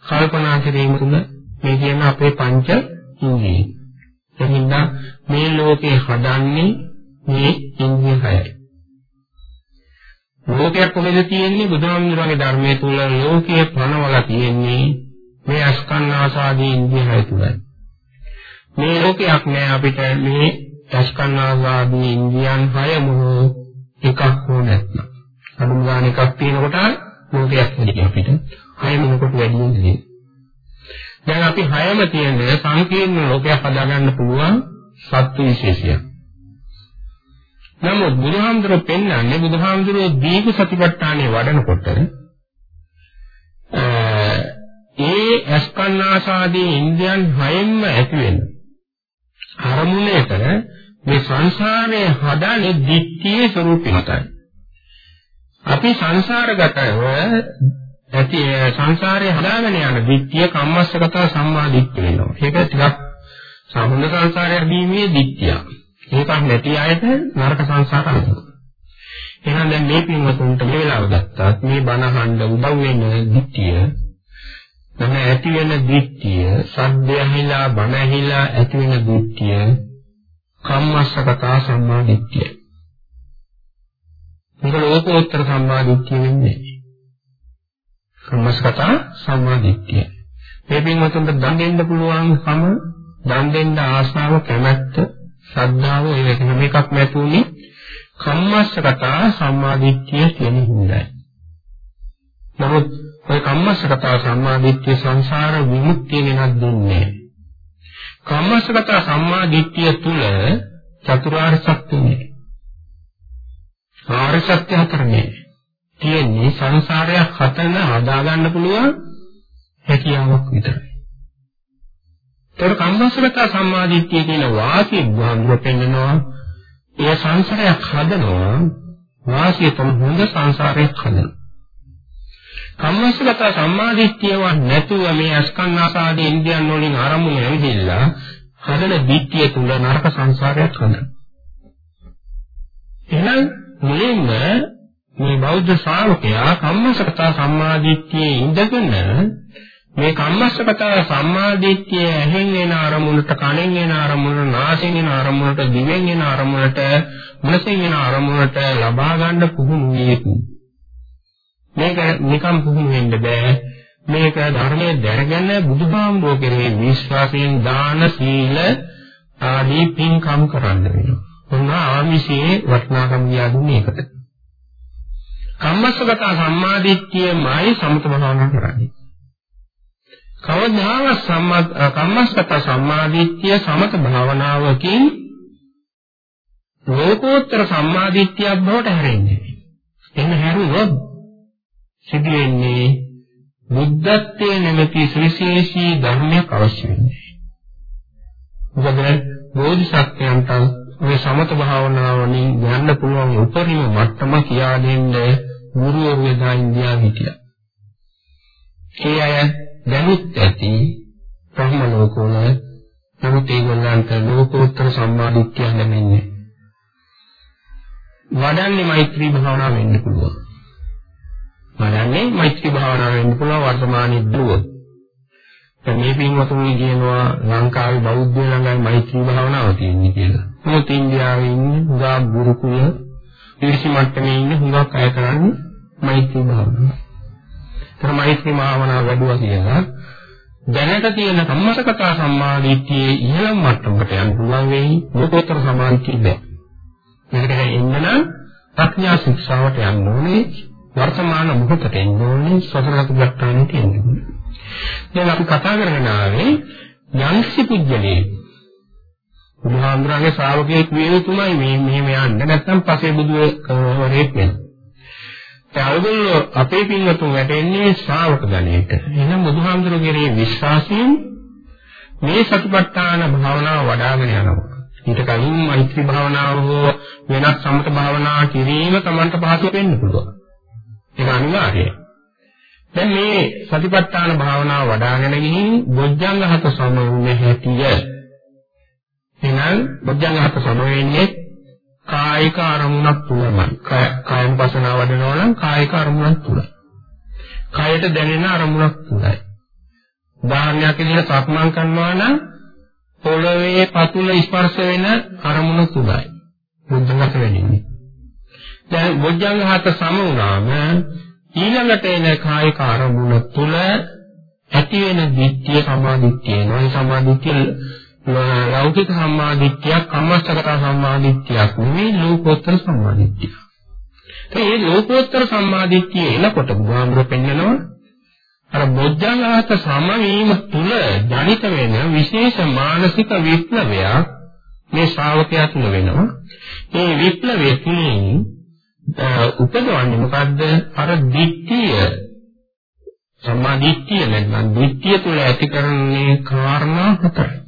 කල්පනා කිරීම තුල මේ කියන අපේ පංච ඉන්ද්‍රිය. එහිඳ මේ ලෝකේ හදන්නේ මේ ඉන්ද්‍රිය හයයි. ලෝකයක් කොහෙද තියෙන්නේ බුදුහාමුදුරන්ගේ ධර්මයේ තුල ලෝකයේ පණවලා තියෙන්නේ මේ අස්කන්නාසාදී ඉන්ද්‍රිය හය තුලයි. මේ ලෝකයක් නෑ අපිට මේ අස්කන්නාසාදී ඉන්ද්‍රියන් හය මොහො එකක් හෝ නැත්නම්. අනුම ගන්න එකක් තියෙනකොට ලෝකයක් නෙවෙයි අපිට. හය මොනකොට වැඩි වෙන්නේ. දැන් අපි හයම තියෙන්නේ සංකීර්ණ ලෝකයක් හදාගන්න පුළුවන් සත්‍ය විශේෂයක්. නමුත් බුදුහාමුදුරුවෝ පෙන්වන්නේ බුදුහාමුදුරුවෝ දීප සතිපට්ඨානය වඩනකොට ඒ අස්කන්නාසාදී ඉන්ද්‍රයන් හයෙන්ම ඇති වෙන අරමුණේතර මේ සංසාරයේ හදානේ දිට්ඨියේ ස්වરૂපය මතයි. අපි සංසාරගතව ඇති සංසාරයේ හදාගෙන යන දිට්ඨිය කම්මස්සගත සම්මා දිට්ඨිය වෙනවා. ඒක ටිකක් සමුද සංසාරය දීමේ දිට්ඨිය. ඒකක් නැති අයට නරක සංසාර අනුභව. එහෙනම් දැන් මේ පින්වතුන්ට මේ වෙලාව ගත්තාත් මේ බණ අහන්න උදව් වෙන දිට්ඨිය තම ඇති වෙන දිට්ඨිය සද්දය ඇහිලා බණ ඇහිලා ඇති වෙන දිට්ඨිය කම්මස්සගතා සම්මා දිට්ඨිය. මේක ලෝකෝත්තර සම්මා දිට්ඨිය වෙන්නේ. කම්මස්සගතා සම්මා දිට්ඨිය. මේ පින්වතුන්ට දන් දෙන්න පුළුවන්කම දන් දෙන්න ආශාව කැමැත්ත ශ්‍රද්ධාව ඒ වගේ මේකක් නැතුනේ කම්මස්සගතා සම්මාදිට්ඨිය කියන හිඳයි. නමුත් ඔය කම්මස්සගතා සම්මාදිට්ඨිය සංසාර විමුක්තිය වෙනක් දෙන්නේ. කම්මස්සගතා සම්මාදිට්ඨිය තුල චතුරාර්ය සත්‍ය නේ. ආර්ය සත්‍ය හතර නේ. තියෙන්නේ සංසාරයක් හතන හදාගන්න පුළුවන් හැකියාවක් විතරයි. ඒතර කම්මස්සගත සම්මාදිට්ඨිය කියන වාසිය බුදුහාමුදුරුවෝ පෙන්නනවා ඒ සංසාරයක් හදනවා වාසිය තමයි හොඳ සංසාරයක් හදනවා. කම්මස්සගත සම්මාදිට්ඨියව නැතුව මේ අස්කන්නාසාදී ඉන්දියන් වලින් ආරම්භ වෙවිදilla හදන දිට්ඨිය තුල නරක සංසාරයක් හදනවා. එහෙනම් මුලින්ම මේ බෞද්ධ ශ්‍රාවකයා කම්මස්සගත සම්මාදිට්ඨියේ ඉඳගෙන මේ කම්මස්සගත සම්මාදිට්ඨිය ඇහෙන් එන අරමුණට කනෙන් එන අරමුණට නාසයෙන් එන අරමුණට දිවෙන් එන අරමුණට මනසෙන් එන අරමුණට ලබා ගන්න පුහුණු වේතු මේක නිකම් පුහුණු වෙන්න බෑ මේක ධර්මයේ දැනගෙන බුදුහාමුදුරුවෝ කෙරෙහි විශ්වාසයෙන් දාන සීල ආදී පින්කම් කරන්න වෙනවා. ඔන්න ආමිෂයේ වටිනාකම් කියා දුන්නේ ඒකට. කම්මස්සගත සම්මාදිට්ඨියමයි සමත භාවනා කරන්නේ. කවදාවත් සම්මා කම්මස්සත සම්මාදිට්ඨිය සමත භාවනාවකින් ලෝකෝත්තර සම්මාදිට්ඨියක් බවට හැරෙන්නේ. එහෙම හැරුවොත් සිදු වෙන්නේ බුද්ධත්වයේ නැමැති සුවිශේෂී ධර්මයක් අවශ්‍ය වෙන්නේ. මොකද බෝධිසත්වයන්ට මේ සමත භාවනාවලින් යන්න පුළුවන් උපරිම මට්ටම කියා දෙන්නේ ගුරුවරු එදා ඉන්දියාවේ හිටියා. ඒ අය දැනුත් ඇති බ්‍රහ්ම ලෝකවල නමුත් ඒගොල්ලන්ට ලෝකෝත්තර සම්මාදිට්ඨිය නැමෙන්නේ. වඩන්නේ මෛත්‍රී භාවනාව වෙන්න පුළුවන්. වඩන්නේ මෛත්‍රී භාවනාව වෙන්න පුළුවන් වර්තමානයේ දුව. දැන් මේ පින්වතුන්ගේ කියනවා ලංකාවේ බෞද්ධ ළඟයි මෛත්‍රී භාවනාව තියෙන්නේ කියලා. මොකද ඉන්දියාවේ ඉන්නේ උගා ගුරුකුල ඊර්ෂි මට්ටමේ ඉන්න හුඟක් අය කරන්නේ මෛත්‍රී භාවනාව. ඒතර මෛත්‍රී භාවනාව වැඩුවා කියලා. දැනට තියෙන සම්මතකතා සම්මාදිට්ඨියේ ඉහළ මට්ටමකට යන්න පුළුවන් වෙයි. ලෝකෝත්තර සමාධිය බෑ. මේකට එන්න නම් ප්‍රඥා ශික්ෂාවට යන්න ඕනේ. වර්තමාන මොහොතට එන්න ඕනේ. සතරatu ගට්ටානෙට එන්න ඕනේ. දැන් අපි කතා කරගෙන ආවේ යන්සි පුජ්‍යලේ. බුදුහාමුදුරන්ගේ ශ්‍රාවකයෙක් විය යුතුමයි මේ මෙහෙම යන්න. නැත්නම් පසේ බුදු වරේක් දැන් ඔයගොල්ලෝ අපේ පින්වතුන් වැටෙන්නේ ශ්‍රාවක ගණයට. එහෙනම් බුදුහාමුදුරගේ විශ්වාසයෙන් මේ සතිපට්ඨාන භාවනාව වඩාගෙන යනවා. ඊට කලින් මෛත්‍රී භාවනාව හෝ වෙනත් සමත භාවනා කිරීම Tamanට පහසු වෙන්න පුළුවන්. ඒක අනිවාර්යයි. දැන් මේ සතිපට්ඨාන භාවනාව වඩාගෙන ගිහින් බොජ්ජංගහත සම වුනේ හැටිය. එහෙනම් බොජ්ජංගහත සම වෙන්නේ කායික අරමුණක් තුලමයි. කායන පසනාව වඩනවා නම් කායික අරමුණක් තුලයි. කයට දැනෙන අරමුණක් තුලයි. උදාහරණයක් විදිහට සක්මන් කරනවා නම් පොළවේ පතුල ස්පර්ශ වෙන අරමුණ තුලයි. බොජ්ජංග වෙන්නේ. දැන් බොජ්ජංග හත සම වුණාම ඊළඟට එන කායික අරමුණ තුල ඇති වෙන දිට්ඨිය සමාධිත්‍යය නෝයි සමාධිත්‍යය ලෞකික සම්මාදිට්ඨියක් කම්මස්සගත සම්මාදිට්ඨියක් නෙවෙයි ලෝකෝත්තර සම්මාදිට්ඨිය. ඒ ලෝකෝත්තර සම්මාදිට්ඨිය එනකොට බුදුහාමුදුරුවෝ පෙන්නනවා අර බොද්ධාගත සමවීම තුල ජනිත වෙන විශේෂ මානසික විප්ලවයක් මේ ශ්‍රාවකයා තුල වෙනවා. මේ විප්ලවය තුලින් උපදවන්නේ මොකද්ද? අර දිට්ඨිය සම්මාදිට්ඨිය නැත්නම් දිට්ඨිය තුල ඇති කරන්නේ කාරණා හතරයි.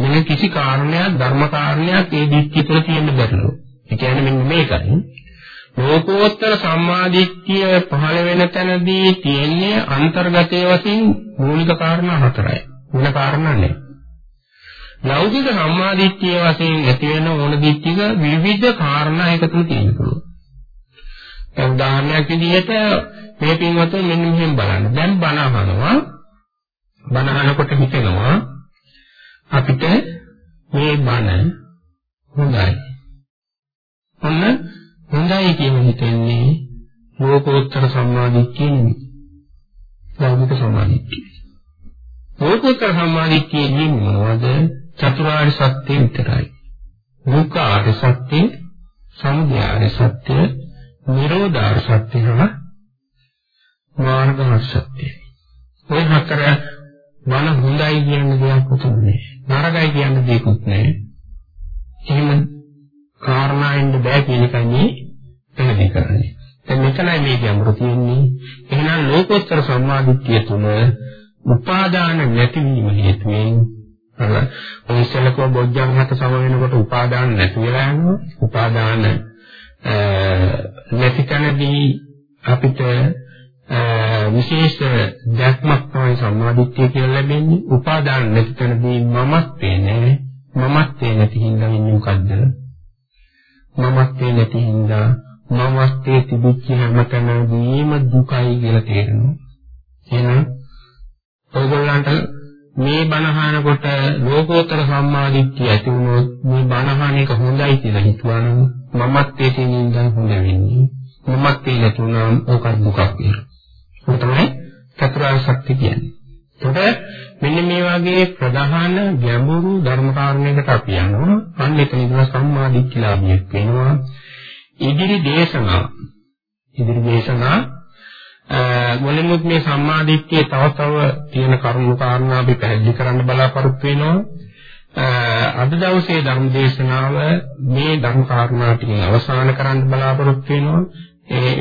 මෙන්න කිසි කාරණයක් ධර්ම කාරණයක් ඒ දිට්ඨිය තුළ තියෙන්න බැරිලු. ඒ කියන්නේ මෙන්න මේකයි. ලෝකෝත්තර සම්මාදිට්ඨිය පහළ වෙන තැනදී තියෙන්නේ අන්තර්ගතයේ වශයෙන් මූලික කාරණා හතරයි. වෙන කාරණා නැහැ. ලෞකික සම්මාදිට්ඨිය වශයෙන් ඇති වෙන ඕන දිට්ඨික විවිධ කාරණා එකතු තියෙන්න පුළුවන්. දැන් උදාහරණයක් විදිහට මේ පින්වතුන් මෙන්න මෙහෙම බලන්න. දැන් බණ අහනවා. බණ අහනකොට හිතෙනවා අපිට මේ බණ හොඳයි. ඔන්න හොඳයි කියන හිතෙන්නේ ලෝකෝත්තර සම්මාදිට්ඨිය නෙවෙයි. ලෞකික සම්මාදිට්ඨිය. ලෝකෝත්තර සම්මාදිට්ඨිය කියන්නේ මොනවද? චතුරාර්ය සත්‍ය විතරයි. දුක්ඛාර්ය සත්‍ය, සමුදයාර්ය සත්‍ය, නිරෝධාර්ය සත්‍ය හා මාර්ගාර්ය සත්‍ය. ඔය හතර මන හොඳයි කියන දෙයක් උතුම්නේ. නරකයි කියන දෙයක්වත් නැහැ. එහෙම කාරණාෙන්න බෑ කියන එකයි පැහැදිලි කරන්නේ. දැන් මෙතනයි මේ ගැඹුරු තියෙන්නේ. එහෙනම් ලෝකෝත්තර සම්මාදිට්ඨිය තුන උපාදාන නැතිවීම හේතුවෙන් අර ඔය ඉස්සලකෝ බොජ්ජං හත සම වෙනකොට උපාදාන නැති වෙලා යනවා. උපාදාන නැති තැනදී අපිට විශේෂ දැක්මක් තමයි සම්මාදිට්ඨිය කියලා ලැබෙන්නේ. උපාදාන නැති තැනදී මමත්වේ නෑ. මමත්වේ නැති හින්දා වෙන්නේ මොකද්ද? මමත්වේ නැති හින්දා මමත්වේ තිබිච්ච හැමතැනදීම දුකයි කියලා තේරෙනවා. එහෙනම් ඔයගොල්ලන්ට මේ බණහනකොට ලෝකෝත්තර සම්මාදිට්ඨිය ඇති වුණොත් මේ බණහන එක හොඳයි කියලා හිතුවනම් මමත්වයේ තියෙන ඉඳන් හොඳ වෙන්නේ. මමත්වේ නැතුණාම ඕක දුකක් වෙනවා. ඒක තමයි චතුරාර්ය සත්‍ය කියන්නේ. එතකොට මෙන්න මේ වගේ ප්‍රධාන ගැඹුරු ධර්ම කාරණයකට අපි යනවා. අන්න එතන ඉඳලා සම්මාදිට්ඨිලාභියක් වෙනවා. ඉදිරි දේශනා ඉදිරි දේශනා මුලින්මුත් මේ සම්මාදිට්ඨියේ තව තව තියෙන කරුණු කාරණා අපි පැහැදිලි කරන්න බලාපොරොත්තු වෙනවා. අද දවසේ ධර්ම දේශනාව මේ ධර්ම කාරණා ටිකෙන් අවසන් කරන්න බලාපොරොත්තු වෙනවා.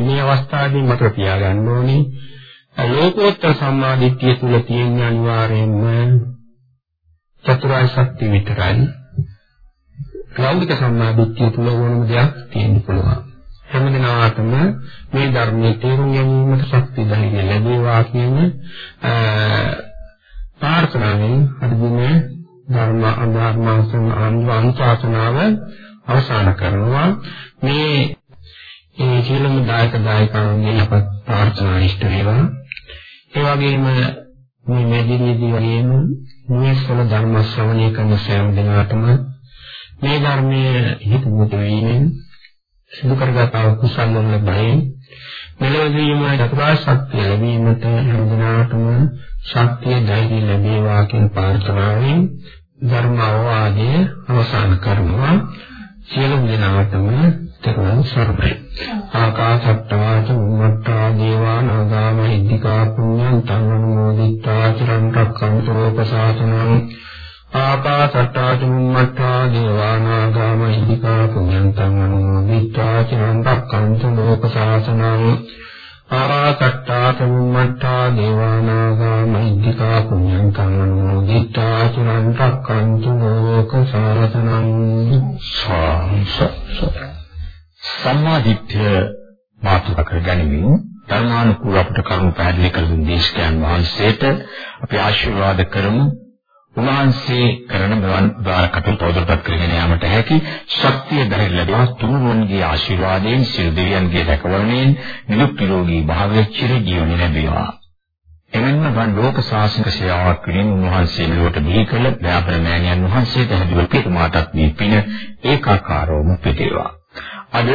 මේ අවස්ථාවේදී මතක තියාගන්න ඕනේ ලෝකෝත්තර සම්මාදිට්ඨිය තුල තියෙන අනිවාර්යයෙන්ම චතුරාර්ය සත්‍ය විතරයි. ලෞකික සම්මාදිට්ඨිය තුල ඕනම දෙයක් තියෙන්න පුළුවන්. හැමදෙනාටම මේ ධර්මයේ තේරුම් ගැනීමට ශක්තිය ධෛර්යය ලැබේවා කියන ප්‍රාර්ථනාවෙන් අදදින ධර්ම අධර්මාසන අනුශාසනාව අවසන් කරනවා. මේ ඒ සියලුම දායක දායකයන්ගෙන් අප ප්‍රාර්ථනා ඉෂ්ට වේවා. ඒ වගේම මේ මෙදිරියේදී වගේම නිවසල ධර්ම ශ්‍රවණය කරන සෑම දිනකටම මේ ධර්මයේ හිතමුත වීමෙන් සිදු කරගත කුසල වල බයෙන් මෙලොවදීම චතුරාර්ය සත්‍ය ලැබීමට හැම දිනකටම ශක්තිය ධෛර්යය ලැබේවා කියන ප්‍රාර්ථනාවෙන් ධර්ම අවවාදය අවසන් කරනවා. සියලු දෙනාටම තෙරුවන් සරණයි. ආකාශට්ටාච මුම්මට්ටා දේවානාගා මහිද්దికා පුඤ්ඤං තං අනුමෝදිත්වා චිරන් රක්ඛන්තු ලෝකසාසනං. ආකාශට්ටාච මුම්මට්ටා දේවානාගා මහිද්దికා පුඤ්ඤං තං අනුමෝදිත්වා චිරන් රක්ඛන්තු ලෝකසාසනං. ආකාශට්ටාච මුම්මට්ටා දේවානාගා මහිද්దికා පුඤ්ඤං තං අනුමෝදිත්වා චිරන් රක්ඛන්තු ලෝකසාසනං. සාංශ සතං දිට්ඨිය මාතෘක කර ගැනීම ධර්මානුකූල අපට කරුණු පැහැදිලි කළ දුන් දේශකයන් වහන්සේට අපි ආශිර්වාද කරමු. උන්වහන්සේ කරන මෙවන් උදාර කටයුතු තවදුරටත් කරගෙන යාමට හැකි ශක්තිය ධෛර්ය ලැබවා තුනුරුවන්ගේ ආශිර්වාදයෙන් සිල් දෙවියන්ගේ රැකවරණයෙන් නිරුක් නිරෝගී භාවය චිර ජීවනය ලැබේවා. එමෙන්ම වන් ලෝක ශාසනික සේවාවක් වෙනින් උන්වහන්සේ මෙලොවට බිහි කළ දයාපර මෑණියන් වහන්සේට හැදුව පිටුමාටත් මේ පින ඒකාකාරවම පිටේවා. අද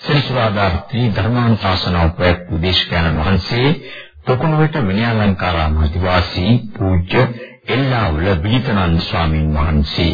ශ්‍රීස්වාදාර්ථී ධර්මානුශාසනාව ප්‍රයත්න දේශකයන්න් වහන්සේ තොකුණුවට විනයාලංකාරාම අධිවාසී පූජ්‍ය එල්ලාවල විජිතනන්ද ස්වාමීන් වහන්සේ